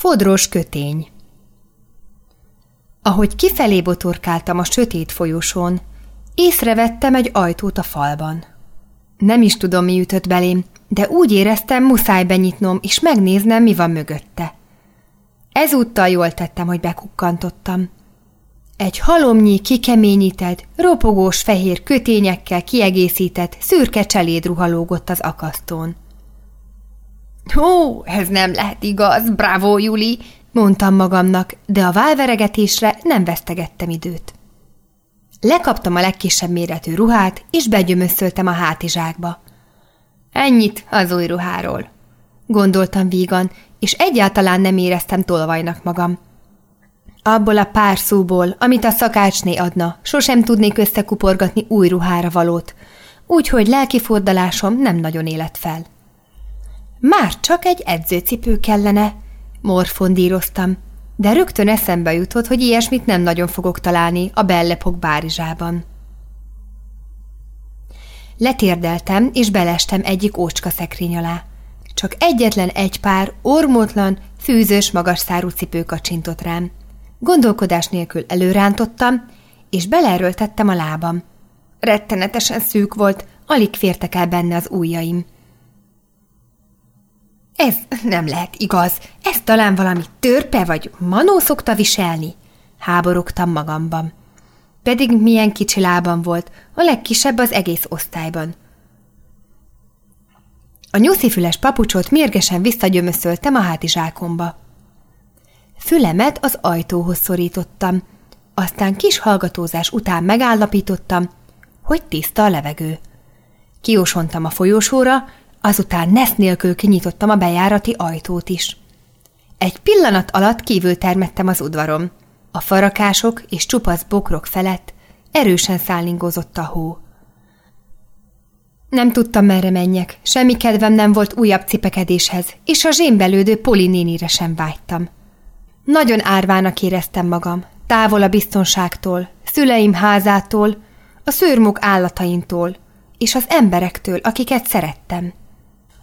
Fodros kötény Ahogy kifelé botorkáltam a sötét folyosón, észrevettem egy ajtót a falban. Nem is tudom, mi ütött belém, de úgy éreztem, muszáj benyitnom, és megnéznem, mi van mögötte. Ezúttal jól tettem, hogy bekukkantottam. Egy halomnyi, kikeményített, ropogós fehér kötényekkel kiegészített, szürke cseléd ruhalógott az akasztón. Ó, ez nem lehet igaz, bravo, Juli, mondtam magamnak, de a válveregetésre nem vesztegettem időt. Lekaptam a legkisebb méretű ruhát, és begyömöszöltem a hátizsákba. Ennyit az új ruháról, gondoltam vígan, és egyáltalán nem éreztem tolvajnak magam. Abból a pár szóból, amit a szakácsné adna, sosem tudnék összekuporgatni új ruhára valót, úgyhogy lelkifordalásom nem nagyon élet fel. Már csak egy edzőcipő kellene, morfondíroztam, de rögtön eszembe jutott, hogy ilyesmit nem nagyon fogok találni a Bellepok bárizsában. Letérdeltem, és belestem egyik ócska szekrény alá. Csak egyetlen egy pár ormótlan, fűzős, magas szárú cipő kacsintott rám. Gondolkodás nélkül előrántottam, és beleerőltettem a lábam. Rettenetesen szűk volt, alig fértek el benne az ujjaim. Ez nem lehet igaz, ez talán valami törpe vagy manó szokta viselni, háborogtam magamban. Pedig milyen kicsi lábam volt, a legkisebb az egész osztályban. A nyuszifüles papucsot mérgesen visszagyömöszöltem a hátizsákomba. Fülemet az ajtóhoz szorítottam, aztán kis hallgatózás után megállapítottam, hogy tiszta a levegő. Kiosontam a folyósóra, azután nesz nélkül kinyitottam a bejárati ajtót is. Egy pillanat alatt kívül termettem az udvarom. A farakások és csupasz bokrok felett erősen szállingozott a hó. Nem tudtam, merre menjek, semmi kedvem nem volt újabb cipekedéshez, és a zsémbelődő Polinénire sem vágytam. Nagyon árvának éreztem magam, távol a biztonságtól, szüleim házától, a szőrmuk állataintól, és az emberektől, akiket szerettem.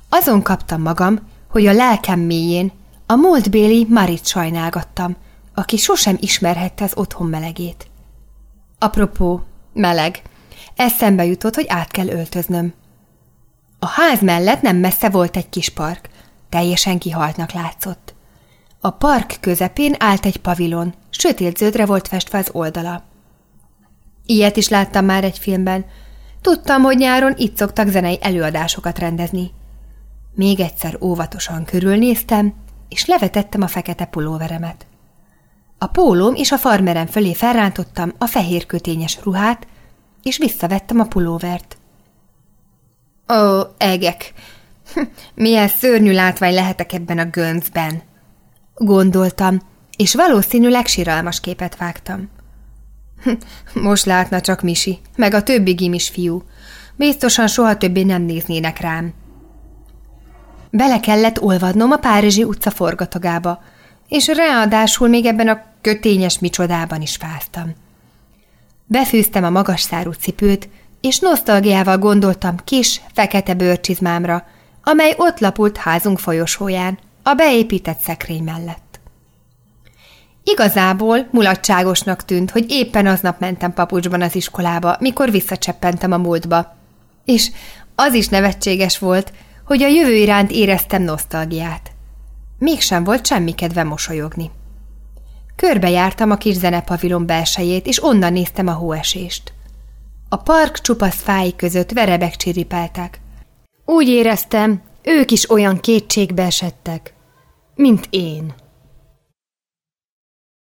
Azon kaptam magam, hogy a lelkem mélyén a múltbéli Marit sajnálgattam, aki sosem ismerhette az otthon melegét. Apropó, meleg. Eszembe jutott, hogy át kell öltöznöm. A ház mellett nem messze volt egy kis park, teljesen kihaltnak látszott. A park közepén állt egy pavilon, sötét zöldre volt festve az oldala. Ilyet is láttam már egy filmben. Tudtam, hogy nyáron itt szoktak zenei előadásokat rendezni. Még egyszer óvatosan körülnéztem, és levetettem a fekete pulóveremet. A pólóm és a farmerem fölé felrántottam a fehér kötényes ruhát, és visszavettem a pulóvert. Ó, egek! Milyen szörnyű látvány lehetek ebben a göncben! Gondoltam, és valószínűleg siralmas képet vágtam. Most látna csak Misi, meg a többi gimis fiú. Biztosan soha többé nem néznének rám. Bele kellett olvadnom a Párizsi utca forgatogába, és ráadásul még ebben a kötényes micsodában is fáztam. Befűztem a magas szárú cipőt, és nosztalgiával gondoltam kis, fekete bőrcsizmámra, amely ott lapult házunk folyosóján, a beépített szekrény mellett. Igazából mulatságosnak tűnt, hogy éppen aznap mentem papucsban az iskolába, mikor visszacseppentem a múltba. És az is nevetséges volt, hogy a jövő iránt éreztem nosztalgiát. Mégsem volt semmi kedve mosolyogni. Körbejártam a kis zenepavilon belsejét, és onnan néztem a hóesést. A park csupasz fái között verebek csiripeltek. Úgy éreztem, ők is olyan kétségbe esettek, mint én.